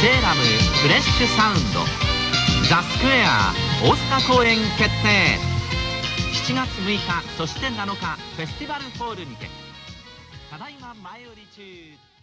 セーラムフレッシュサウンド。ザ・スクエア大阪公演決定。7月6日そして7日フェスティバルホールにて。ただいま前売り中。